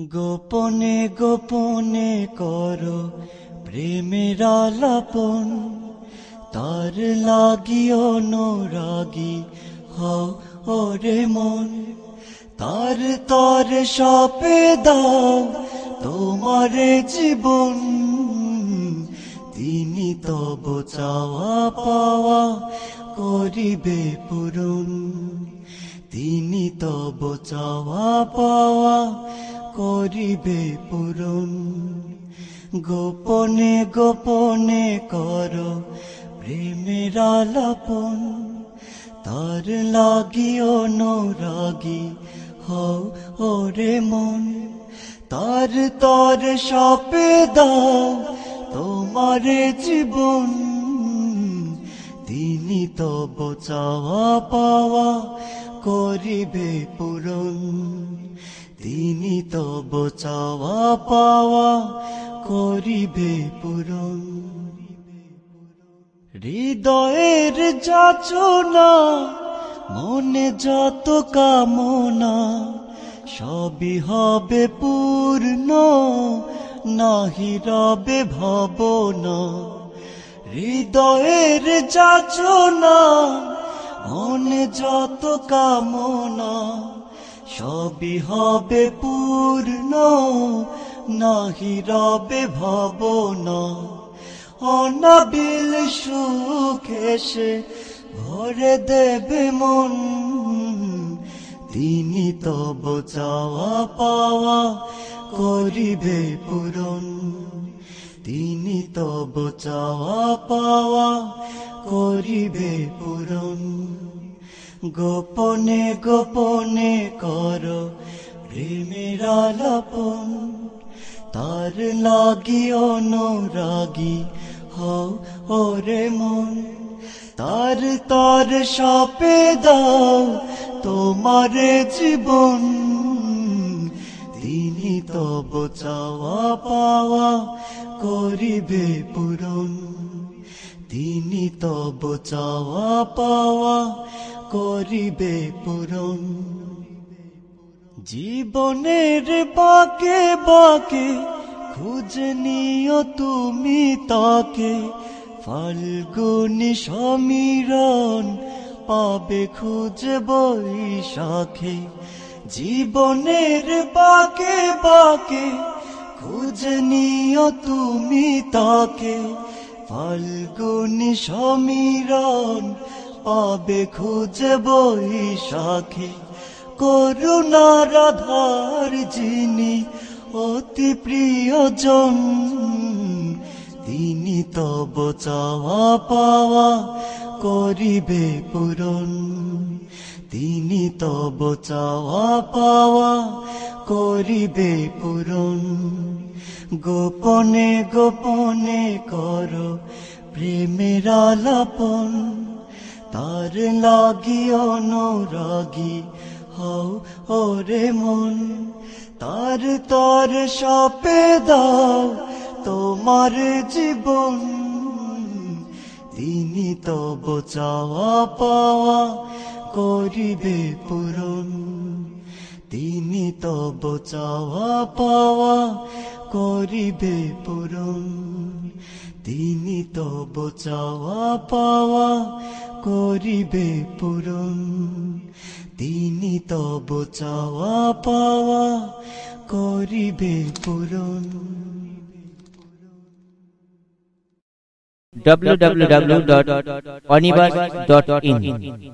গোপনে গোপনে করো প্রেমের আলাপন। তার লাগিও নোরাগি হও ওরে মন। তার তর সপে দাও তোমার জীবন। তিনি তব চাওয়া পাওয়া করিবে পূরণ। তিনি তব চাওয়া পাওয়া করিবে পূরণ। গোপনে গোপনে কর প্রেমের আলাপন। তার লাগিও নোরাগি হও ওরে মন। তার তর সপে দাও তোমার জীবন। তিনি তব চাওয়া পাওয়া করিবে পূরণ। তিনি তব চাওয়া পাওয়া করিবে পূরণ। হৃদয়ের যাচনা, মনে যত কামনা, সবই হবে পূর্ণ, নাহি রবে ভবনা। হৃদয়ের যাচনা, মনে যত কামনা সবই হবে পূর্ণ, নাহি রবে ভবনা। অনাবিল সুখ এসে ভরে দেবে মন। তিনি তব চাওয়া পাওয়া করিবে পূরণ। তিনি তব চাওয়া পাওয়া করিবে পূরণ। গোপনে গোপনে কর প্রেমের আলাপন। তার লাগি অনুরাগী হও ওরে মন। তার তার সাপে দাও তোমার জীবন। তিনি তব চাওয়া পাওয়া করিবে পূরণ। তিনি তব চাওয়া পাওয়া করিবে পূরণ। জীবনের বাকে বাকে খুঁজে নিও তুমি তাকে। ফাল্গুনি সমীরণ পাবে খুঁজে বৈশাখে। জীবনের বাকে বাকে খুঁজে নিও তুমি তাকে। ফাল্গুনি সমীরণ পাবে খুঁজে বৈশাখে করুণা রাধার যিনি অতি প্রিয়জন, তিনি তব চাওয়া পাওয়া করিবে পূরণ। তিনি তব চাওয়া পাওয়া করিবে পূরণ। গোপনে গোপনে কর প্রেমের আলাপন। তার লাগি অনুরাগী হও ওরে মন। তার তার সপে দাও তোমার জীবন। তিনি তব চাওয়া পাওয়া করিবে পূরণ। তিনি তব চাওয়া পাওয়া করিবে পূরণ। তিনি তব চাওয়া পাওয়া করিবে পূরণ। তিনি তব চাওয়া পাওয়া করিবে পূরণ। www.onibus.in